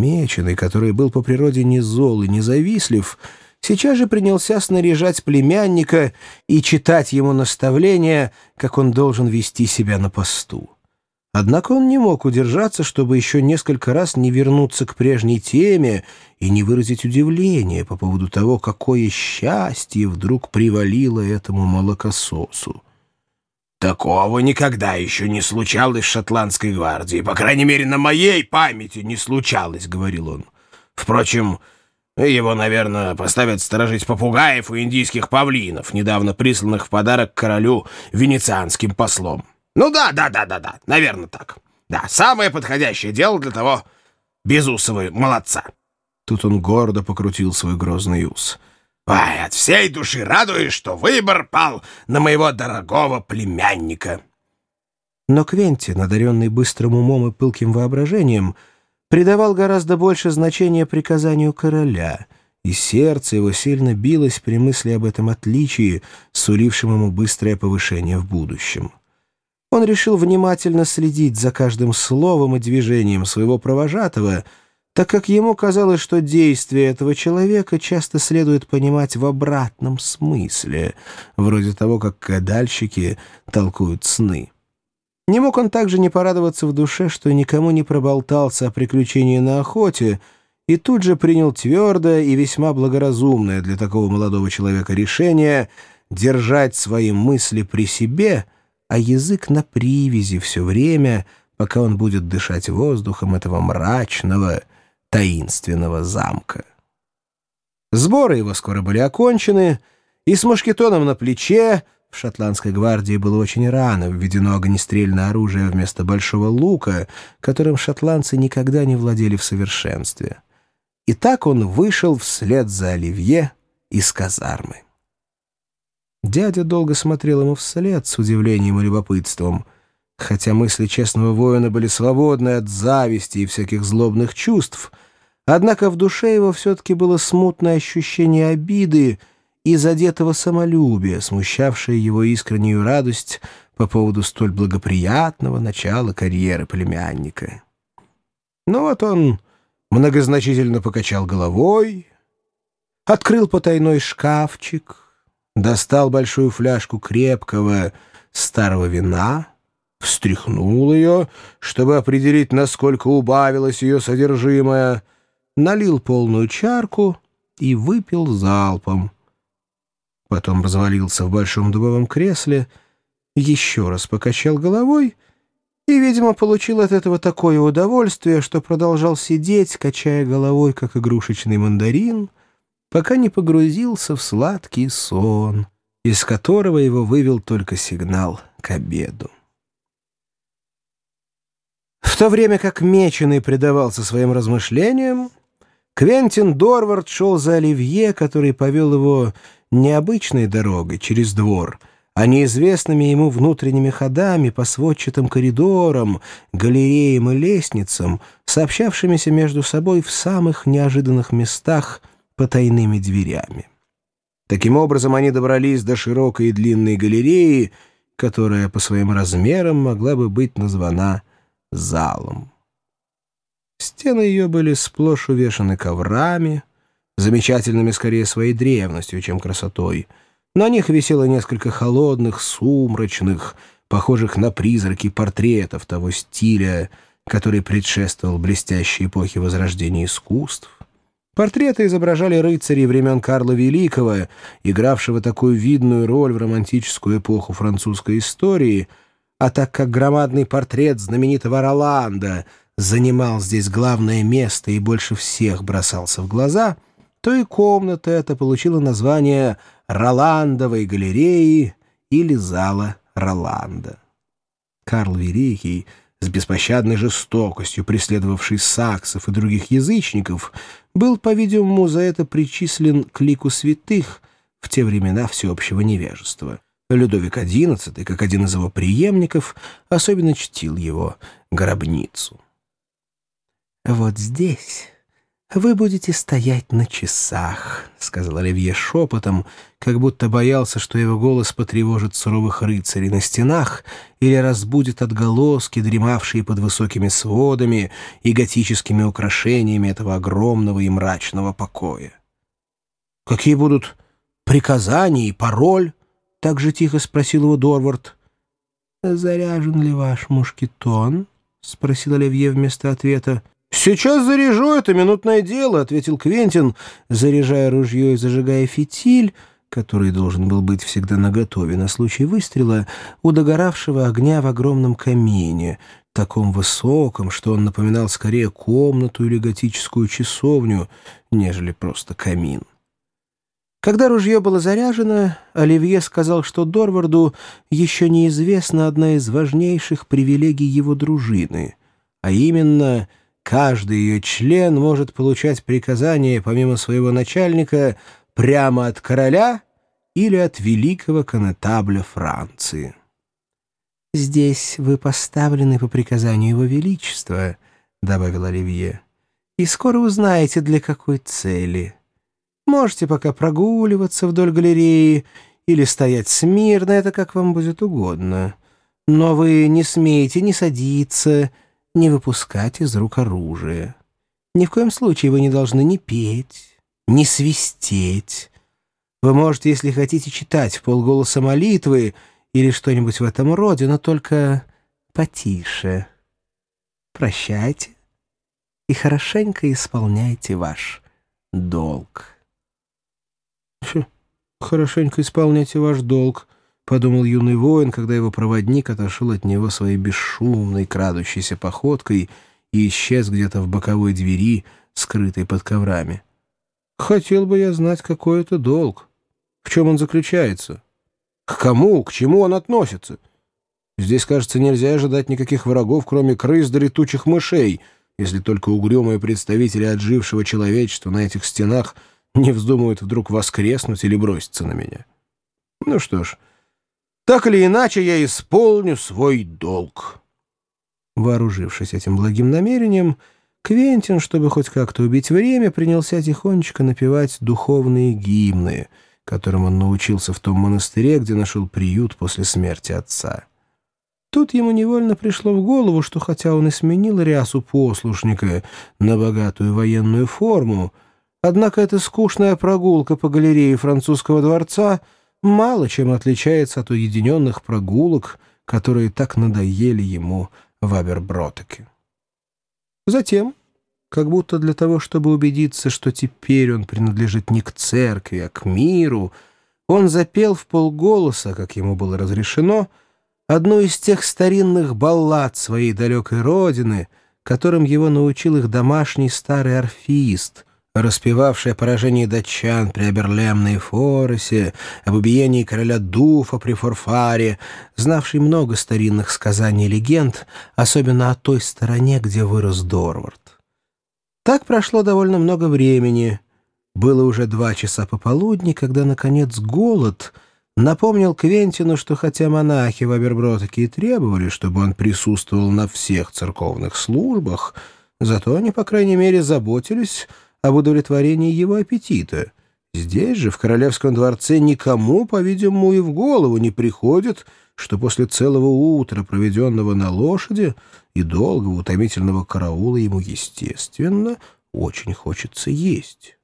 Меченый, который был по природе не зол и не завистлив, сейчас же принялся снаряжать племянника и читать ему наставления, как он должен вести себя на посту. Однако он не мог удержаться, чтобы еще несколько раз не вернуться к прежней теме и не выразить удивление по поводу того, какое счастье вдруг привалило этому молокососу. «Такого никогда еще не случалось в шотландской гвардии. По крайней мере, на моей памяти не случалось», — говорил он. «Впрочем, его, наверное, поставят сторожить попугаев и индийских павлинов, недавно присланных в подарок королю венецианским послом. Ну да, да, да, да, да, наверное так. Да, самое подходящее дело для того безусого молодца. Тут он гордо покрутил свой грозный ус. Ай, от всей души радуюсь, что выбор пал на моего дорогого племянника. Но Квентин, одаренный быстрым умом и пылким воображением, придавал гораздо больше значения приказанию короля, и сердце его сильно билось при мысли об этом отличии, сулившем ему быстрое повышение в будущем. Он решил внимательно следить за каждым словом и движением своего провожатого, так как ему казалось, что действия этого человека часто следует понимать в обратном смысле, вроде того, как кадальщики толкуют сны. Не мог он также не порадоваться в душе, что никому не проболтался о приключении на охоте, и тут же принял твердое и весьма благоразумное для такого молодого человека решение держать свои мысли при себе — а язык на привязи все время, пока он будет дышать воздухом этого мрачного, таинственного замка. Сборы его скоро были окончены, и с мушкетоном на плече в шотландской гвардии было очень рано введено огнестрельное оружие вместо большого лука, которым шотландцы никогда не владели в совершенстве. И так он вышел вслед за Оливье из казармы. Дядя долго смотрел ему вслед с удивлением и любопытством. Хотя мысли честного воина были свободны от зависти и всяких злобных чувств, однако в душе его все-таки было смутное ощущение обиды и задетого самолюбия, смущавшее его искреннюю радость по поводу столь благоприятного начала карьеры племянника. Ну вот он многозначительно покачал головой, открыл потайной шкафчик — достал большую фляжку крепкого старого вина, встряхнул ее, чтобы определить, насколько убавилось ее содержимое, налил полную чарку и выпил залпом. Потом развалился в большом дубовом кресле, еще раз покачал головой и, видимо, получил от этого такое удовольствие, что продолжал сидеть, качая головой, как игрушечный мандарин — пока не погрузился в сладкий сон, из которого его вывел только сигнал к обеду. То время как Меченый предавался своим размышлениям, Квентин Дорвард шел за Оливье, который повел его необычной дорогой через двор, а неизвестными ему внутренними ходами по сводчатым коридорам, галереям и лестницам, сообщавшимися между собой в самых неожиданных местах потайными дверями. Таким образом, они добрались до широкой и длинной галереи, которая по своим размерам могла бы быть названа залом. Стены ее были сплошь увешаны коврами, замечательными скорее своей древностью, чем красотой. На них висело несколько холодных, сумрачных, похожих на призраки портретов того стиля, который предшествовал блестящей эпохе Возрождения искусств. Портреты изображали рыцарей времен Карла Великого, игравшего такую видную роль в романтическую эпоху французской истории, а так как громадный портрет знаменитого Роланда занимал здесь главное место и больше всех бросался в глаза, то и комната эта получила название «Роландовой галереи» или «Зала Роланда». Карл Великий — с беспощадной жестокостью преследовавший саксов и других язычников, был, по-видимому, за это причислен к лику святых в те времена всеобщего невежества. Людовик XI, как один из его преемников, особенно чтил его гробницу. «Вот здесь, «Вы будете стоять на часах», — сказал Оливье шепотом, как будто боялся, что его голос потревожит суровых рыцарей на стенах или разбудит отголоски, дремавшие под высокими сводами и готическими украшениями этого огромного и мрачного покоя. «Какие будут приказания и пароль?» — так же тихо спросил его Дорвард. «Заряжен ли ваш мушкетон?» — спросил Оливье вместо ответа. «Сейчас заряжу, это минутное дело», — ответил Квентин, заряжая ружье и зажигая фитиль, который должен был быть всегда наготове на случай выстрела, у догоравшего огня в огромном камине, таком высоком, что он напоминал скорее комнату или готическую часовню, нежели просто камин. Когда ружье было заряжено, Оливье сказал, что Дорварду еще неизвестна одна из важнейших привилегий его дружины, а именно — Каждый ее член может получать приказания, помимо своего начальника, прямо от короля или от великого конетабля Франции. «Здесь вы поставлены по приказанию его величества», — добавил Оливье, «и скоро узнаете, для какой цели. Можете пока прогуливаться вдоль галереи или стоять смирно, это как вам будет угодно. Но вы не смеете ни садиться, не выпускать из рук оружие. Ни в коем случае вы не должны ни петь, ни свистеть. Вы можете, если хотите, читать в полголоса молитвы или что-нибудь в этом роде, но только потише. Прощайте и хорошенько исполняйте ваш долг. «Хорошенько исполняйте ваш долг», подумал юный воин, когда его проводник отошел от него своей бесшумной, крадущейся походкой и исчез где-то в боковой двери, скрытой под коврами. «Хотел бы я знать, какой это долг. В чем он заключается? К кому, к чему он относится? Здесь, кажется, нельзя ожидать никаких врагов, кроме крыс да летучих мышей, если только угрюмые представители отжившего человечества на этих стенах не вздумают вдруг воскреснуть или броситься на меня. Ну что ж, — так или иначе, я исполню свой долг. Вооружившись этим благим намерением, Квентин, чтобы хоть как-то убить время, принялся тихонечко напевать духовные гимны, которым он научился в том монастыре, где нашел приют после смерти отца. Тут ему невольно пришло в голову, что хотя он и сменил рясу послушника на богатую военную форму, однако эта скучная прогулка по галерее французского дворца — мало чем отличается от уединенных прогулок, которые так надоели ему в Абербротеке. Затем, как будто для того, чтобы убедиться, что теперь он принадлежит не к церкви, а к миру, он запел в полголоса, как ему было разрешено, одну из тех старинных баллад своей далекой родины, которым его научил их домашний старый орфист — распевавший о поражении датчан при Аберлемной Форосе, об убиении короля Дуфа при Форфаре, знавший много старинных сказаний и легенд, особенно о той стороне, где вырос Дорвард. Так прошло довольно много времени. Было уже два часа пополудни, когда, наконец, голод напомнил Квентину, что хотя монахи в Абербротаке и требовали, чтобы он присутствовал на всех церковных службах, зато они, по крайней мере, заботились об удовлетворении его аппетита. Здесь же, в королевском дворце, никому, по-видимому, и в голову не приходит, что после целого утра, проведенного на лошади, и долгого утомительного караула ему, естественно, очень хочется есть.